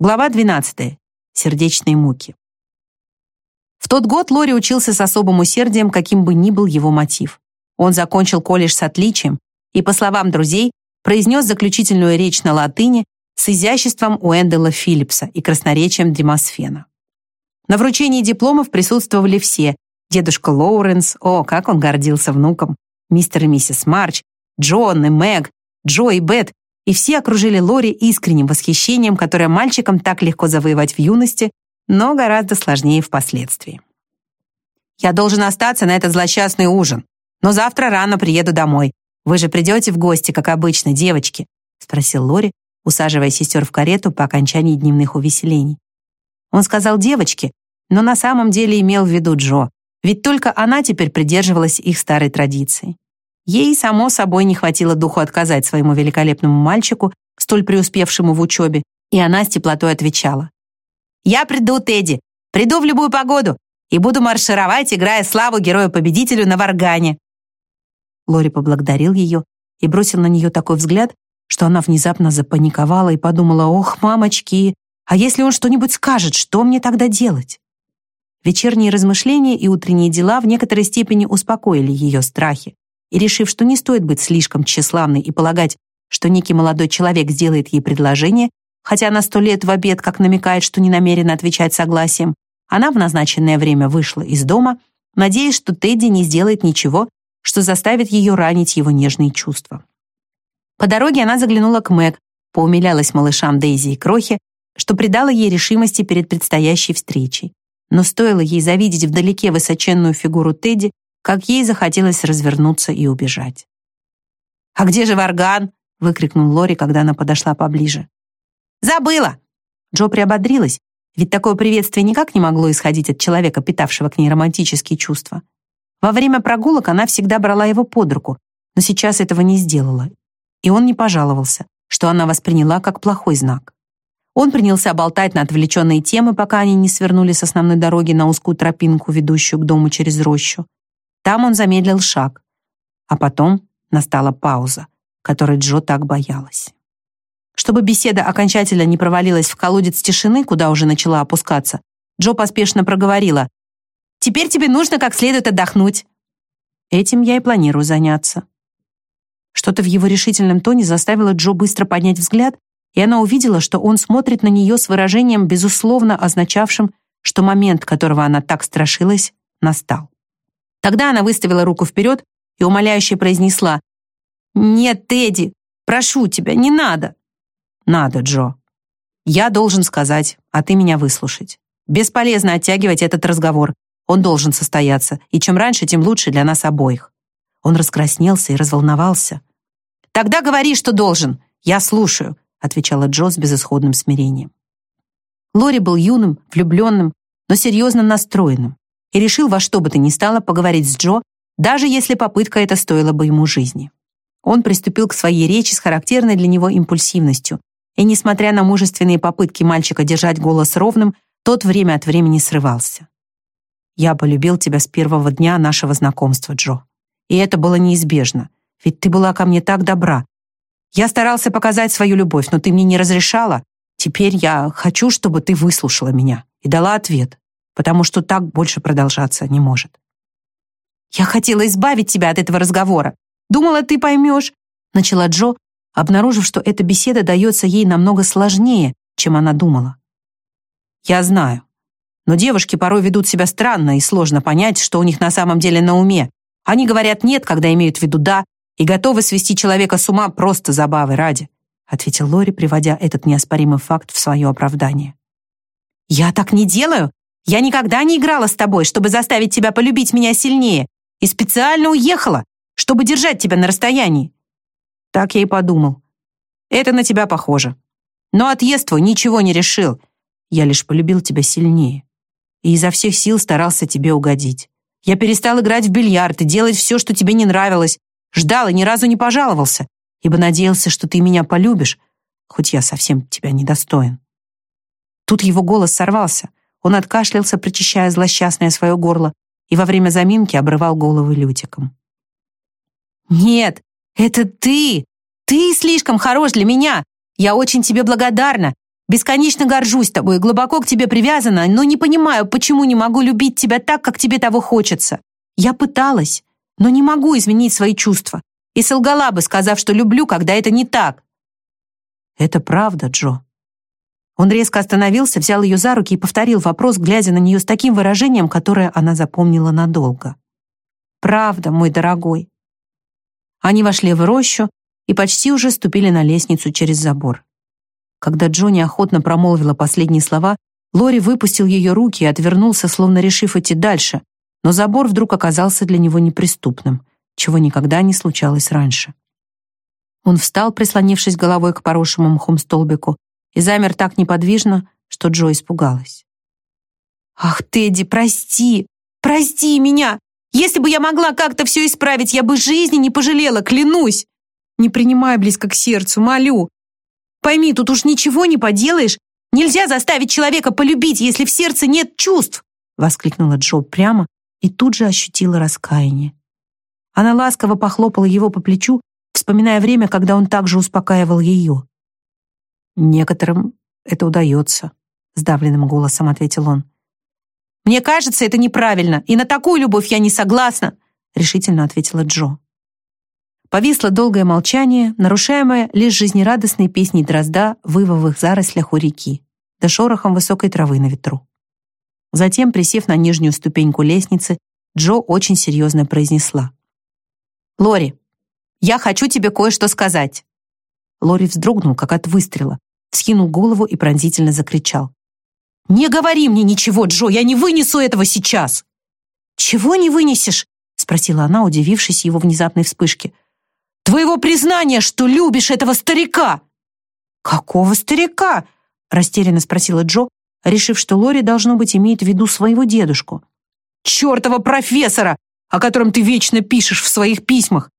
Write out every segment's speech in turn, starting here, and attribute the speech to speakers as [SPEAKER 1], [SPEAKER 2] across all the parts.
[SPEAKER 1] Глава 12. Сердечные муки. В тот год Лори учился с особым усердием, каким бы ни был его мотив. Он закончил колледж с отличием и, по словам друзей, произнес заключительную речь на латыни с изяществом Уэндела Филлипса и красноречием Демосфена. На вручении дипломов присутствовали все. Дедушка Лоуренс, о, как он гордился внуком, мистер и миссис Марч, Джон и Мэг, Джо и Бет и все окружили Лори искренним восхищением, которое мальчикам так легко завоевать в юности, но гораздо сложнее впоследствии. «Я должен остаться на этот злосчастный ужин, но завтра рано приеду домой. Вы же придете в гости, как обычно, девочки?» спросил Лори, усаживая сестер в карету по окончании дневных увеселений. Он сказал «девочки», но на самом деле имел в виду Джо, ведь только она теперь придерживалась их старой традиции. Ей, само собой, не хватило духу отказать своему великолепному мальчику, столь преуспевшему в учебе, и она с теплотой отвечала. «Я приду, Тедди, приду в любую погоду и буду маршировать, играя славу герою-победителю на варгане». Лори поблагодарил ее и бросил на нее такой взгляд, что она внезапно запаниковала и подумала, «Ох, мамочки, а если он что-нибудь скажет, что мне тогда делать?» Вечерние размышления и утренние дела в некоторой степени успокоили ее страхи и, решив, что не стоит быть слишком тщеславной и полагать, что некий молодой человек сделает ей предложение, хотя она сто лет в обед как намекает, что не намерена отвечать согласием, она в назначенное время вышла из дома, надеясь, что Тедди не сделает ничего, что заставит ее ранить его нежные чувства. По дороге она заглянула к Мэг, поумилялась малышам Дейзи и Крохе, что придало ей решимости перед предстоящей встречей. Но стоило ей завидеть вдалеке высоченную фигуру Тедди, как ей захотелось развернуться и убежать. «А где же Варган?» — выкрикнул Лори, когда она подошла поближе. «Забыла!» Джо приободрилась, ведь такое приветствие никак не могло исходить от человека, питавшего к ней романтические чувства. Во время прогулок она всегда брала его под руку, но сейчас этого не сделала. И он не пожаловался, что она восприняла как плохой знак. Он принялся болтать на отвлеченные темы, пока они не свернули с основной дороги на узкую тропинку, ведущую к дому через рощу. Там он замедлил шаг, а потом настала пауза, которой Джо так боялась. Чтобы беседа окончательно не провалилась в колодец тишины, куда уже начала опускаться, Джо поспешно проговорила. «Теперь тебе нужно как следует отдохнуть». «Этим я и планирую заняться». Что-то в его решительном тоне заставило Джо быстро поднять взгляд, и она увидела, что он смотрит на нее с выражением, безусловно означавшим, что момент, которого она так страшилась, настал. Тогда она выставила руку вперед и умоляюще произнесла «Нет, Тедди, прошу тебя, не надо». «Надо, Джо. Я должен сказать, а ты меня выслушать. Бесполезно оттягивать этот разговор. Он должен состояться, и чем раньше, тем лучше для нас обоих». Он раскраснелся и разволновался. «Тогда говори, что должен. Я слушаю», отвечала Джо с безысходным смирением. Лори был юным, влюбленным, но серьезно настроенным и решил во что бы то ни стало поговорить с Джо, даже если попытка эта стоила бы ему жизни. Он приступил к своей речи с характерной для него импульсивностью, и, несмотря на мужественные попытки мальчика держать голос ровным, тот время от времени срывался. «Я полюбил тебя с первого дня нашего знакомства, Джо. И это было неизбежно, ведь ты была ко мне так добра. Я старался показать свою любовь, но ты мне не разрешала. Теперь я хочу, чтобы ты выслушала меня и дала ответ потому что так больше продолжаться не может. «Я хотела избавить тебя от этого разговора. Думала, ты поймешь», — начала Джо, обнаружив, что эта беседа дается ей намного сложнее, чем она думала. «Я знаю. Но девушки порой ведут себя странно, и сложно понять, что у них на самом деле на уме. Они говорят «нет», когда имеют в виду «да», и готовы свести человека с ума просто забавы ради», ответил Лори, приводя этот неоспоримый факт в свое оправдание. «Я так не делаю. Я никогда не играла с тобой, чтобы заставить тебя полюбить меня сильнее, и специально уехала, чтобы держать тебя на расстоянии. Так я и подумал. Это на тебя похоже. Но отъезд твой ничего не решил. Я лишь полюбил тебя сильнее. И изо всех сил старался тебе угодить. Я перестал играть в бильярд и делать все, что тебе не нравилось. Ждал и ни разу не пожаловался, ибо надеялся, что ты меня полюбишь, хоть я совсем тебя недостоин. Тут его голос сорвался. Он откашлялся, прочищая злосчастное свое горло, и во время заминки обрывал головы Лютиком. «Нет, это ты! Ты слишком хорош для меня! Я очень тебе благодарна! Бесконечно горжусь тобой, глубоко к тебе привязана, но не понимаю, почему не могу любить тебя так, как тебе того хочется. Я пыталась, но не могу изменить свои чувства. И солгала бы, сказав, что люблю, когда это не так. Это правда, Джо. Он резко остановился, взял ее за руки и повторил вопрос, глядя на нее с таким выражением, которое она запомнила надолго. «Правда, мой дорогой». Они вошли в рощу и почти уже ступили на лестницу через забор. Когда Джонни охотно промолвила последние слова, Лори выпустил ее руки и отвернулся, словно решив идти дальше, но забор вдруг оказался для него неприступным, чего никогда не случалось раньше. Он встал, прислонившись головой к поросшему мхом столбику, и замер так неподвижно, что Джо испугалась. «Ах, Тедди, прости! Прости меня! Если бы я могла как-то все исправить, я бы жизни не пожалела, клянусь! Не принимай близко к сердцу, молю! Пойми, тут уж ничего не поделаешь. Нельзя заставить человека полюбить, если в сердце нет чувств!» воскликнула Джо прямо и тут же ощутила раскаяние. Она ласково похлопала его по плечу, вспоминая время, когда он также успокаивал ее. «Некоторым это удается», — сдавленным голосом ответил он. «Мне кажется, это неправильно, и на такую любовь я не согласна», — решительно ответила Джо. Повисло долгое молчание, нарушаемое лишь жизнерадостной песней дрозда в ивовых зарослях у реки, да шорохом высокой травы на ветру. Затем, присев на нижнюю ступеньку лестницы, Джо очень серьезно произнесла. «Лори, я хочу тебе кое-что сказать». Лори вздрогнул, как от выстрела, вскинул голову и пронзительно закричал. «Не говори мне ничего, Джо, я не вынесу этого сейчас!» «Чего не вынесешь?» — спросила она, удивившись его внезапной вспышке. «Твоего признания, что любишь этого старика!» «Какого старика?» — растерянно спросила Джо, решив, что Лори, должно быть, имеет в виду своего дедушку. «Чертова профессора, о котором ты вечно пишешь в своих письмах!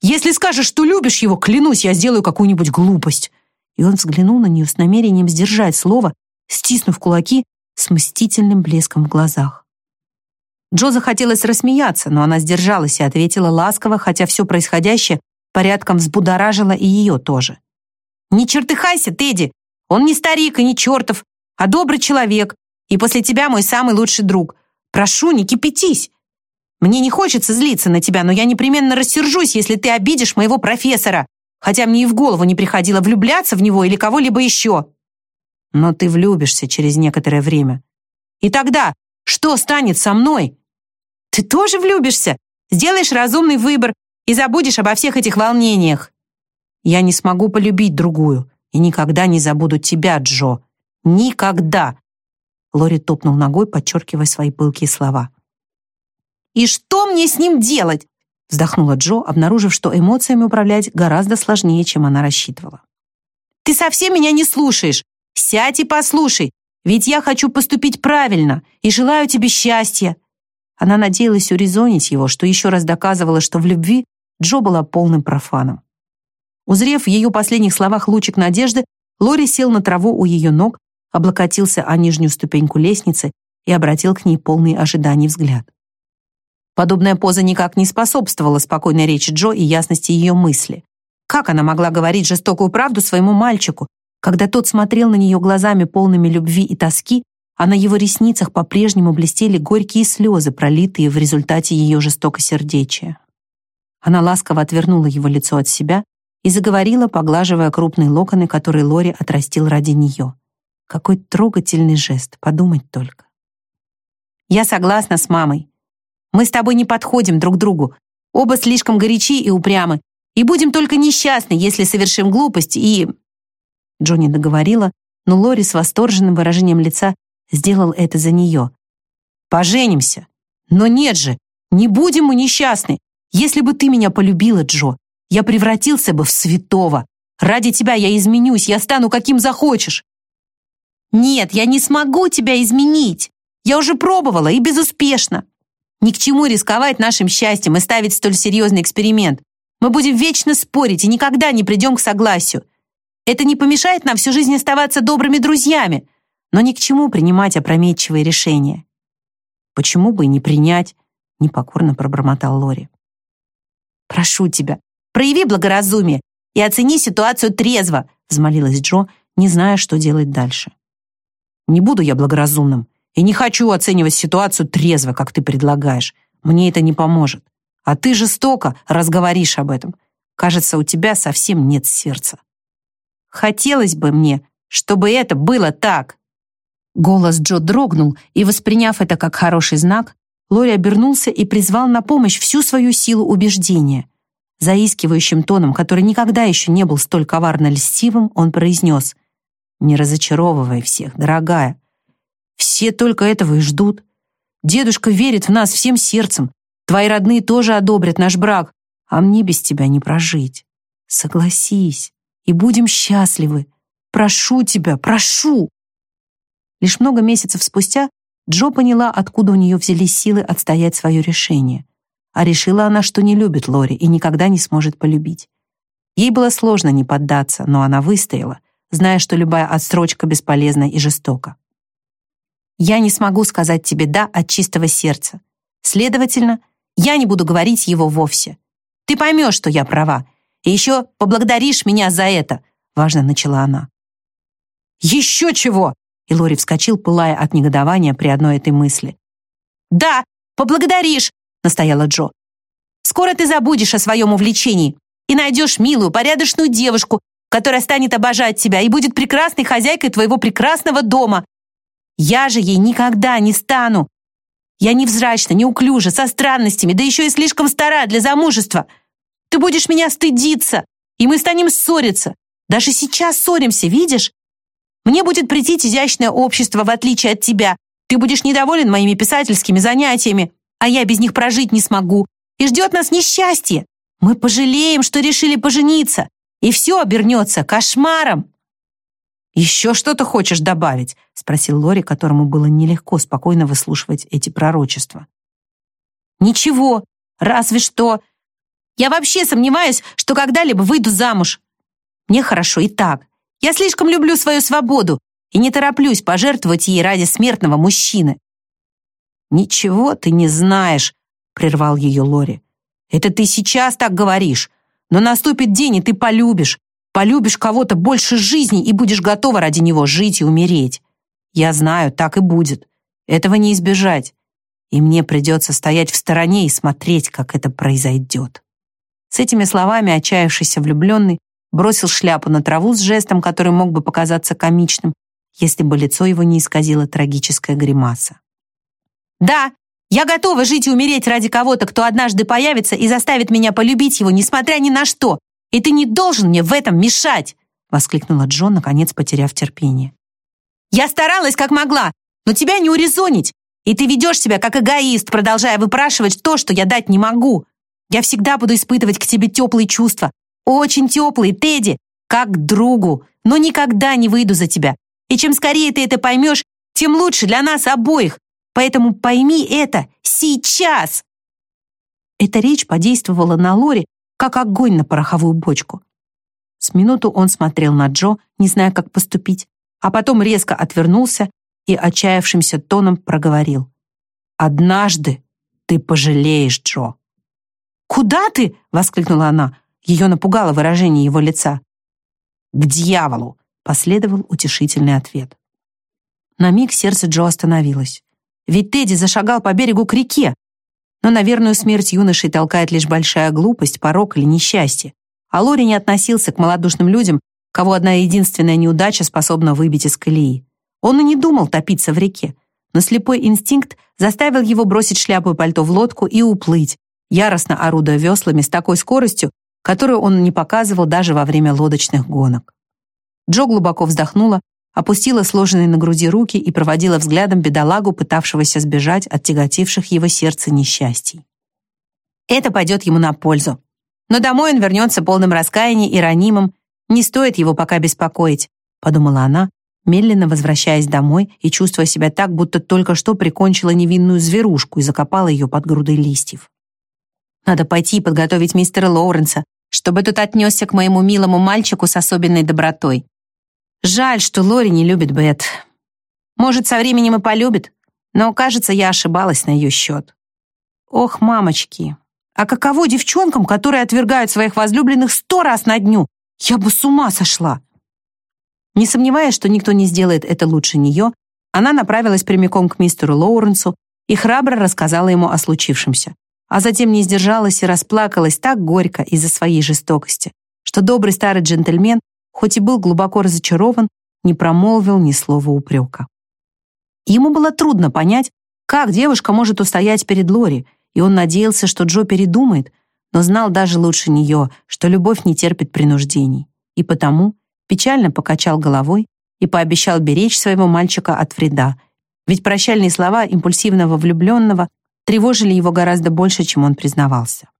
[SPEAKER 1] Если скажешь, что любишь его, клянусь, я сделаю какую-нибудь глупость и он взглянул на нее с намерением сдержать слово, стиснув кулаки с мстительным блеском в глазах. Джо захотелось рассмеяться, но она сдержалась и ответила ласково, хотя все происходящее порядком взбудоражило и ее тоже. «Не чертыхайся, Тедди! Он не старик и не чертов, а добрый человек, и после тебя мой самый лучший друг. Прошу, не кипятись! Мне не хочется злиться на тебя, но я непременно рассержусь, если ты обидишь моего профессора хотя мне и в голову не приходило влюбляться в него или кого-либо еще. Но ты влюбишься через некоторое время. И тогда что станет со мной? Ты тоже влюбишься, сделаешь разумный выбор и забудешь обо всех этих волнениях. Я не смогу полюбить другую и никогда не забуду тебя, Джо. Никогда. Лори топнул ногой, подчеркивая свои пылкие слова. «И что мне с ним делать? Вздохнула Джо, обнаружив, что эмоциями управлять гораздо сложнее, чем она рассчитывала. «Ты совсем меня не слушаешь! Сядь и послушай, ведь я хочу поступить правильно и желаю тебе счастья!» Она надеялась урезонить его, что еще раз доказывало, что в любви Джо была полным профаном. Узрев в ее последних словах лучик надежды, Лори сел на траву у ее ног, облокотился о нижнюю ступеньку лестницы и обратил к ней полный ожиданий взгляд. Подобная поза никак не способствовала спокойной речи Джо и ясности ее мысли. Как она могла говорить жестокую правду своему мальчику, когда тот смотрел на нее глазами полными любви и тоски, а на его ресницах по-прежнему блестели горькие слезы, пролитые в результате ее жестокосердечия. Она ласково отвернула его лицо от себя и заговорила, поглаживая крупные локоны, которые Лори отрастил ради нее. Какой трогательный жест, подумать только. «Я согласна с мамой. Мы с тобой не подходим друг другу. Оба слишком горячи и упрямы. И будем только несчастны, если совершим глупость и...» Джонни договорила, но Лори с восторженным выражением лица сделал это за нее. «Поженимся! Но нет же! Не будем мы несчастны! Если бы ты меня полюбила, Джо, я превратился бы в святого. Ради тебя я изменюсь, я стану каким захочешь. Нет, я не смогу тебя изменить. Я уже пробовала и безуспешно. Ни к чему рисковать нашим счастьем и ставить столь серьезный эксперимент. Мы будем вечно спорить и никогда не придем к согласию. Это не помешает нам всю жизнь оставаться добрыми друзьями, но ни к чему принимать опрометчивые решения. Почему бы и не принять? Непокорно пробормотал Лори. Прошу тебя, прояви благоразумие и оцени ситуацию трезво, взмолилась Джо, не зная, что делать дальше. «Не буду я благоразумным и не хочу оценивать ситуацию трезво, как ты предлагаешь. Мне это не поможет. А ты жестоко разговоришь об этом. Кажется, у тебя совсем нет сердца». «Хотелось бы мне, чтобы это было так!» Голос Джо дрогнул, и, восприняв это как хороший знак, Лори обернулся и призвал на помощь всю свою силу убеждения. Заискивающим тоном, который никогда еще не был столь коварно льстивым, он произнес «Не разочаровывай всех, дорогая. Все только этого и ждут. Дедушка верит в нас всем сердцем. Твои родные тоже одобрят наш брак, а мне без тебя не прожить. Согласись, и будем счастливы. Прошу тебя, прошу!» Лишь много месяцев спустя Джо поняла, откуда у нее взялись силы отстоять свое решение. А решила она, что не любит Лори и никогда не сможет полюбить. Ей было сложно не поддаться, но она выстояла, зная, что любая отсрочка бесполезна и жестока. «Я не смогу сказать тебе «да» от чистого сердца. Следовательно, я не буду говорить его вовсе. Ты поймешь, что я права, и еще поблагодаришь меня за это», — важно начала она. «Еще чего!» И Лори вскочил, пылая от негодования при одной этой мысли. «Да, поблагодаришь!» — настояла Джо. «Скоро ты забудешь о своем увлечении и найдешь милую, порядочную девушку, которая станет обожать тебя и будет прекрасной хозяйкой твоего прекрасного дома. Я же ей никогда не стану. Я невзрачна, неуклюжа, со странностями, да еще и слишком стара для замужества. Ты будешь меня стыдиться, и мы станем ссориться. Даже сейчас ссоримся, видишь? Мне будет претить изящное общество, в отличие от тебя. Ты будешь недоволен моими писательскими занятиями, а я без них прожить не смогу. И ждет нас несчастье. Мы пожалеем, что решили пожениться, и все обернется кошмаром. «Еще что-то хочешь добавить?» — спросил Лори, которому было нелегко спокойно выслушивать эти пророчества. «Ничего, разве что. Я вообще сомневаюсь, что когда-либо выйду замуж. Мне хорошо и так. Я слишком люблю свою свободу и не тороплюсь пожертвовать ей ради смертного мужчины». «Ничего ты не знаешь», — прервал ее Лори. «Это ты сейчас так говоришь, но наступит день, и ты полюбишь. Полюбишь кого-то больше жизни и будешь готова ради него жить и умереть. Я знаю, так и будет. Этого не избежать. И мне придется стоять в стороне и смотреть, как это произойдет». С этими словами отчаявшийся влюбленный бросил шляпу на траву с жестом, который мог бы показаться комичным, если бы лицо его не исказило трагическая гримаса. «Да, я готова жить и умереть ради кого-то, кто однажды появится и заставит меня полюбить его, несмотря ни на что, и ты не должен мне в этом мешать!» воскликнула Джон, наконец потеряв терпение. «Я старалась как могла, но тебя не урезонить, и ты ведешь себя как эгоист, продолжая выпрашивать то, что я дать не могу. Я всегда буду испытывать к тебе теплые чувства, очень теплый, Тедди, как к другу, но никогда не выйду за тебя. И чем скорее ты это поймешь, тем лучше для нас обоих. Поэтому пойми это сейчас!» Эта речь подействовала на Лори, как огонь на пороховую бочку. С минуту он смотрел на Джо, не зная, как поступить, а потом резко отвернулся и отчаявшимся тоном проговорил. «Однажды ты пожалеешь, Джо». «Куда ты?» — воскликнула она. Ее напугало выражение его лица. «К дьяволу!» — последовал утешительный ответ. На миг сердце Джо остановилось. Ведь Тедди зашагал по берегу к реке. Но на верную смерть юношей толкает лишь большая глупость, порок или несчастье. А Лори не относился к малодушным людям, кого одна единственная неудача способна выбить из колеи. Он и не думал топиться в реке, но слепой инстинкт заставил его бросить шляпу и пальто в лодку и уплыть, яростно орудуя веслами с такой скоростью, которую он не показывал даже во время лодочных гонок. Джо глубоко вздохнула, опустила сложенные на груди руки и проводила взглядом бедолагу, пытавшегося сбежать от тяготивших его сердце несчастий. Это пойдет ему на пользу. Но домой он вернется полным раскаяния и ранимым. Не стоит его пока беспокоить, подумала она, медленно возвращаясь домой и чувствуя себя так, будто только что прикончила невинную зверушку и закопала ее под грудой листьев. Надо пойти и подготовить мистера Лоуренса, чтобы тот отнесся к моему милому мальчику с особенной добротой. Жаль, что Лори не любит Бет. Может, со временем и полюбит, но, кажется, я ошибалась на ее счет. Ох, мамочки, а каково девчонкам, которые отвергают своих возлюбленных сто раз на дню? Я бы с ума сошла. Не сомневаясь, что никто не сделает это лучше нее, она направилась прямиком к мистеру Лоуренсу и храбро рассказала ему о случившемся, а затем не сдержалась и расплакалась так горько из-за своей жестокости, что добрый старый джентльмен, хоть и был глубоко разочарован, не промолвил ни слова упрека. Ему было трудно понять, как девушка может устоять перед Лори, и он надеялся, что Джо передумает, но знал даже лучше нее, что любовь не терпит принуждений, и потому печально покачал головой и пообещал беречь своего мальчика от вреда, ведь прощальные слова импульсивного влюбленного тревожили его гораздо больше, чем он признавался.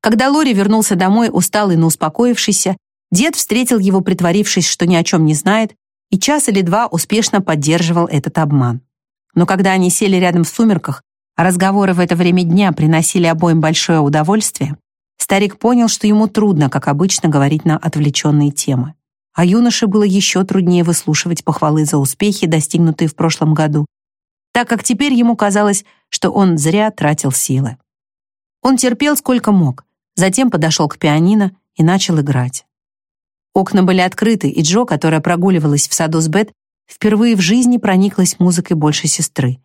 [SPEAKER 1] Когда Лори вернулся домой, усталый, но успокоившийся, дед встретил его, притворившись, что ни о чем не знает, и час или два успешно поддерживал этот обман. Но когда они сели рядом в сумерках, а разговоры в это время дня приносили обоим большое удовольствие, старик понял, что ему трудно, как обычно, говорить на отвлеченные темы. А юноше было еще труднее выслушивать похвалы за успехи, достигнутые в прошлом году, так как теперь ему казалось, что он зря тратил силы. Он терпел сколько мог, затем подошел к пианино и начал играть. Окна были открыты, и Джо, которая прогуливалась в саду с Бет, впервые в жизни прониклась музыкой больше сестры.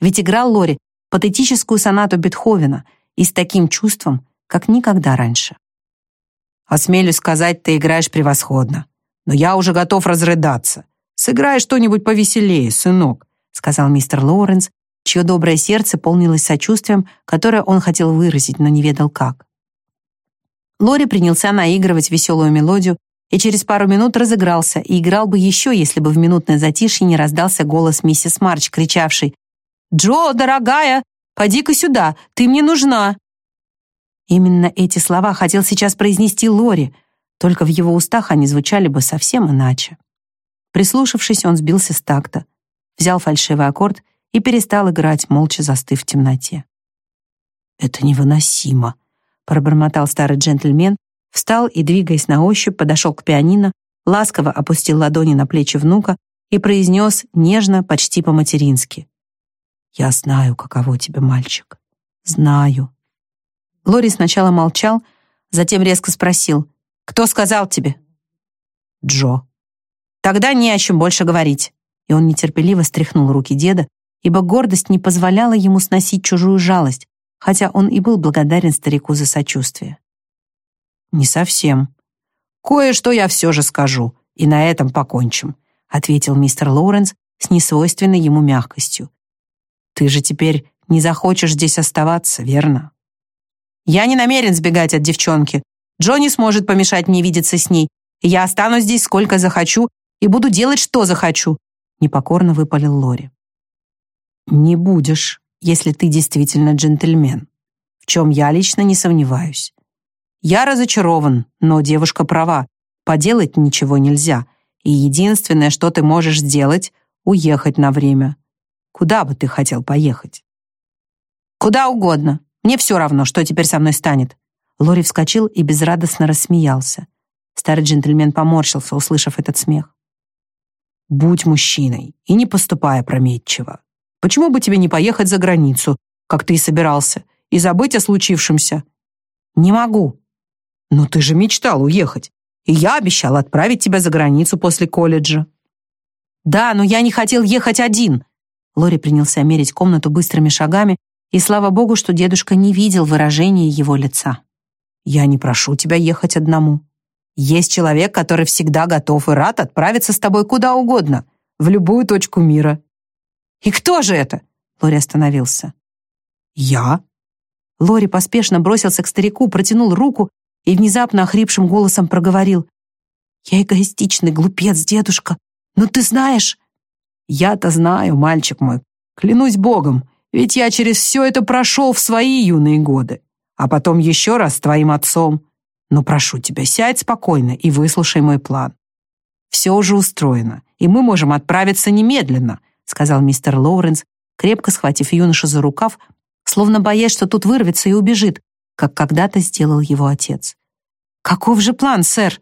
[SPEAKER 1] Ведь играл Лори патетическую сонату Бетховена и с таким чувством, как никогда раньше. «Осмелюсь сказать, ты играешь превосходно, но я уже готов разрыдаться. Сыграй что-нибудь повеселее, сынок», сказал мистер Лоуренс, чье доброе сердце полнилось сочувствием, которое он хотел выразить, но не ведал как. Лори принялся наигрывать веселую мелодию, и через пару минут разыгрался и играл бы еще, если бы в минутное затишье не раздался голос миссис Марч, кричавший «Джо, дорогая, поди-ка сюда, ты мне нужна!» Именно эти слова хотел сейчас произнести Лори, только в его устах они звучали бы совсем иначе. Прислушавшись, он сбился с такта, взял фальшивый аккорд и перестал играть, молча застыв в темноте. «Это невыносимо», — пробормотал старый джентльмен, Встал и, двигаясь на ощупь, подошел к пианино, ласково опустил ладони на плечи внука и произнес нежно, почти по-матерински. «Я знаю, каково тебе, мальчик. Знаю». Лори сначала молчал, затем резко спросил. «Кто сказал тебе?» «Джо». «Тогда не о чем больше говорить». И он нетерпеливо стряхнул руки деда, ибо гордость не позволяла ему сносить чужую жалость, хотя он и был благодарен старику за сочувствие. «Не совсем. Кое-что я все же скажу, и на этом покончим», ответил мистер Лоуренс с несвойственной ему мягкостью. «Ты же теперь не захочешь здесь оставаться, верно?» «Я не намерен сбегать от девчонки. Джонни сможет помешать мне видеться с ней, я останусь здесь сколько захочу и буду делать, что захочу», непокорно выпалил Лори. «Не будешь, если ты действительно джентльмен, в чем я лично не сомневаюсь. Я разочарован, но девушка права. Поделать ничего нельзя. И единственное, что ты можешь сделать, уехать на время. Куда бы ты хотел поехать? Куда угодно. Мне все равно, что теперь со мной станет. Лори вскочил и безрадостно рассмеялся. Старый джентльмен поморщился, услышав этот смех. Будь мужчиной и не поступай опрометчиво. Почему бы тебе не поехать за границу, как ты и собирался, и забыть о случившемся? Не могу, «Но ты же мечтал уехать, и я обещал отправить тебя за границу после колледжа». «Да, но я не хотел ехать один». Лори принялся мерить комнату быстрыми шагами, и слава богу, что дедушка не видел выражения его лица. «Я не прошу тебя ехать одному. Есть человек, который всегда готов и рад отправиться с тобой куда угодно, в любую точку мира». «И кто же это?» Лори остановился. «Я?» Лори поспешно бросился к старику, протянул руку и внезапно охрипшим голосом проговорил. «Я эгоистичный глупец, дедушка, но ты знаешь...» «Я-то знаю, мальчик мой, клянусь Богом, ведь я через все это прошел в свои юные годы, а потом еще раз с твоим отцом. Но прошу тебя, сядь спокойно и выслушай мой план. Все уже устроено, и мы можем отправиться немедленно», сказал мистер Лоуренс, крепко схватив юношу за рукав, словно боясь, что тут вырвется и убежит, как когда-то сделал его отец. «Каков же план, сэр?»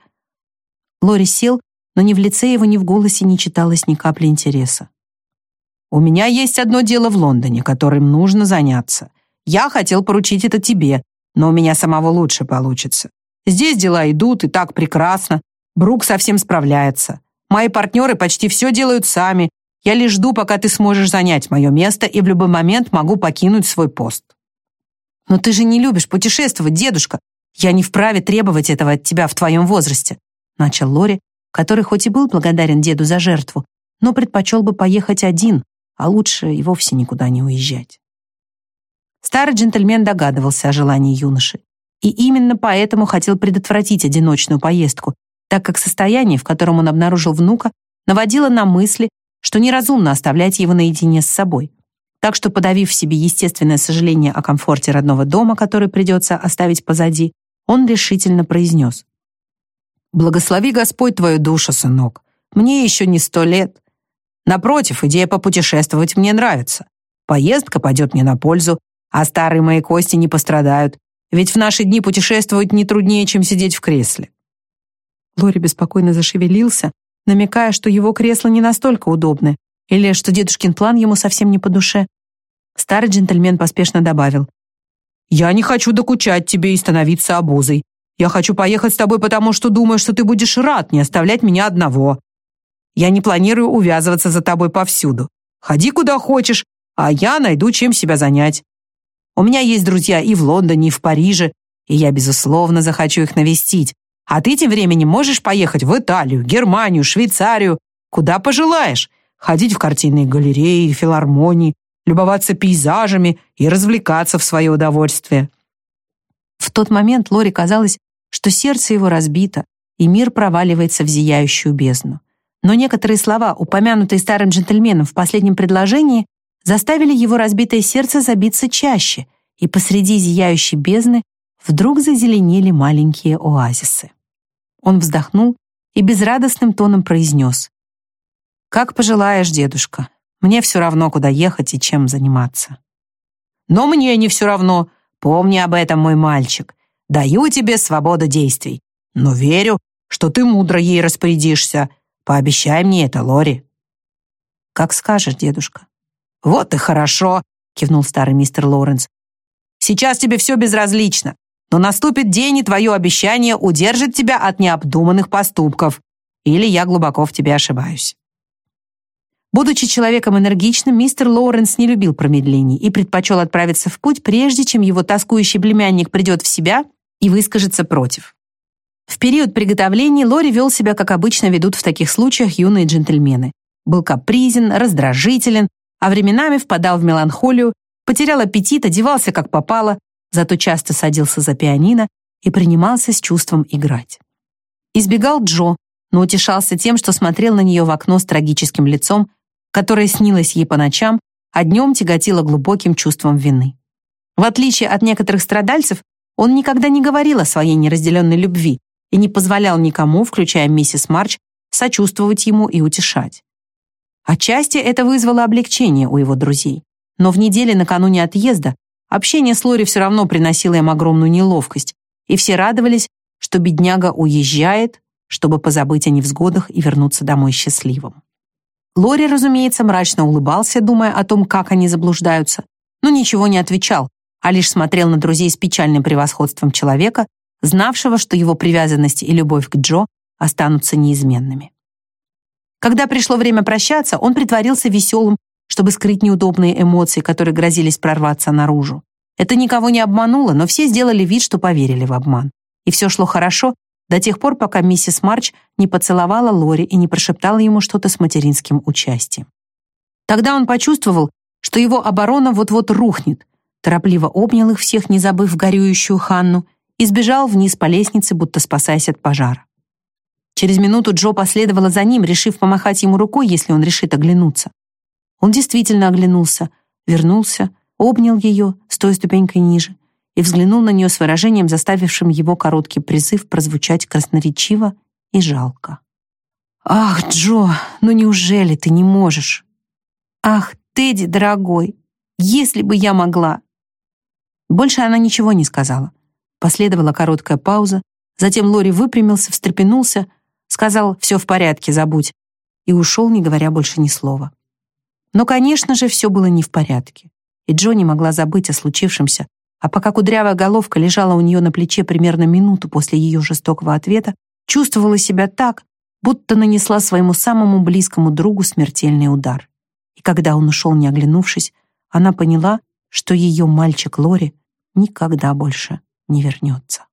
[SPEAKER 1] Лори сел, но ни в лице его, ни в голосе не читалось ни капли интереса. «У меня есть одно дело в Лондоне, которым нужно заняться. Я хотел поручить это тебе, но у меня самого лучше получится. Здесь дела идут, и так прекрасно. Брук совсем справляется.
[SPEAKER 2] Мои партнеры почти все делают сами. Я лишь жду, пока ты сможешь занять мое место, и в любой момент могу покинуть свой пост».
[SPEAKER 1] «Но ты же не любишь путешествовать, дедушка. Я не вправе требовать этого от тебя в твоем возрасте», начал Лори, который хоть и был благодарен деду за жертву, но предпочел бы поехать один, а лучше и вовсе никуда не уезжать. Старый джентльмен догадывался о желании юноши и именно поэтому хотел предотвратить одиночную поездку, так как состояние, в котором он обнаружил внука, наводило на мысли, что неразумно оставлять его наедине с собой. Так что, подавив в себе естественное сожаление о комфорте родного дома, который придется оставить позади, он решительно произнес.
[SPEAKER 2] «Благослови Господь твою душу, сынок. Мне еще не сто лет. Напротив, идея попутешествовать мне нравится. Поездка пойдет мне на пользу, а старые мои кости не пострадают, ведь в наши дни путешествовать не труднее, чем сидеть в кресле».
[SPEAKER 1] Лори беспокойно зашевелился, намекая, что его кресло не настолько удобны, или что дедушкин план ему совсем не по душе. Старый джентльмен поспешно добавил.
[SPEAKER 2] «Я не хочу докучать тебе и становиться обузой. Я хочу поехать с тобой, потому что думаю, что ты будешь рад не оставлять меня одного. Я не планирую увязываться за тобой повсюду. Ходи куда хочешь, а я найду чем себя занять. У меня есть друзья и в Лондоне, и в Париже, и я, безусловно, захочу их навестить. А ты тем временем можешь поехать в Италию, Германию, Швейцарию, куда пожелаешь, ходить в картинные галереи, филармонии, любоваться пейзажами и развлекаться в свое удовольствие.
[SPEAKER 1] В тот момент Лори казалось, что сердце его разбито, и мир проваливается в зияющую бездну но некоторые слова, упомянутые старым джентльменом в последнем предложении, заставили его разбитое сердце забиться чаще, и посреди зияющей бездны вдруг зазеленели маленькие оазисы. Он вздохнул и безрадостным тоном произнес. «Как пожелаешь, дедушка. Мне все равно, куда ехать и чем заниматься».
[SPEAKER 2] «Но мне не все равно. Помни об этом, мой мальчик. Даю тебе свободу действий, но верю, что ты мудро ей распорядишься, Пообещай мне это, Лори».
[SPEAKER 1] «Как скажешь, дедушка».
[SPEAKER 2] «Вот и хорошо», — кивнул старый мистер Лоуренс. «Сейчас тебе все безразлично, но наступит день, и твое обещание удержит тебя от необдуманных поступков. Или я глубоко в тебе ошибаюсь».
[SPEAKER 1] Будучи человеком энергичным, мистер Лоуренс не любил промедлений и предпочел отправиться в путь, прежде чем его тоскующий племянник придет в себя и выскажется против. В период приготовлений Лори вел себя, как обычно ведут в таких случаях юные джентльмены. Был капризен, раздражителен, а временами впадал в меланхолию, потерял аппетит, одевался как попало, зато часто садился за пианино и принимался с чувством играть. Избегал Джо, но утешался тем, что смотрел на нее в окно с трагическим лицом, которое снилось ей по ночам, а днем тяготило глубоким чувством вины. В отличие от некоторых страдальцев, он никогда не говорил о своей неразделенной любви, и не позволял никому, включая миссис Марч, сочувствовать ему и утешать. Отчасти это вызвало облегчение у его друзей, но в неделе накануне отъезда общение с Лори все равно приносило им огромную неловкость, и все радовались, что бедняга уезжает, чтобы позабыть о невзгодах и вернуться домой счастливым. Лори, разумеется, мрачно улыбался, думая о том, как они заблуждаются, но ничего не отвечал, а лишь смотрел на друзей с печальным превосходством человека, знавшего, что его привязанность и любовь к Джо останутся неизменными. Когда пришло время прощаться, он притворился веселым, чтобы скрыть неудобные эмоции, которые грозились прорваться наружу. Это никого не обмануло, но все сделали вид, что поверили в обман. И все шло хорошо до тех пор, пока миссис Марч не поцеловала Лори и не прошептала ему что-то с материнским участием. Тогда он почувствовал, что его оборона вот-вот рухнет, торопливо обнял их всех, не забыв горюющую Ханну, и сбежал вниз по лестнице, будто спасаясь от пожара. Через минуту Джо последовала за ним, решив помахать ему рукой, если он решит оглянуться. Он действительно оглянулся, вернулся, обнял ее, стоя ступенькой ниже, и взглянул на нее с выражением, заставившим его короткий призыв прозвучать красноречиво и жалко. «Ах, Джо, ну неужели ты не можешь? Ах, Тедди, дорогой, если бы я могла!» Больше она ничего не сказала. Последовала короткая пауза, затем Лори выпрямился, встрепенулся, сказал «все в порядке, забудь» и ушел, не говоря больше ни слова. Но, конечно же, все было не в порядке, и Джо не могла забыть о случившемся, а пока кудрявая головка лежала у нее на плече примерно минуту после ее жестокого ответа, чувствовала себя так, будто нанесла своему самому близкому другу смертельный удар. И когда он ушел, не оглянувшись, она поняла, что ее мальчик Лори никогда больше не вернется.